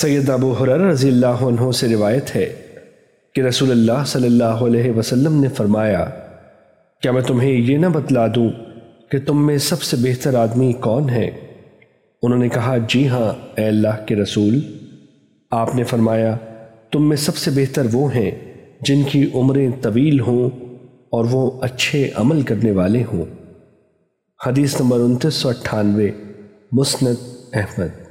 سید ابو حرر رضی اللہ عنہ سے روایت ہے کہ رسول اللہ صلی اللہ علیہ وسلم نے فرمایا، کیا میں تمہیں یہ نہ بتلا دوں کہ تم میں سب سے بہتر آدمی کون ہے؟ انہوں نے کہا جی ہاں اے اللہ کے رسول، آپ نے فرمایا، تم میں سب سے بہتر وہ ہیں جن کی عمریں طویل ہوں اور وہ اچھے عمل کرنے والے ہوں۔ حدیث نمبر انتیس سو اٹھانوے، مسند احمد۔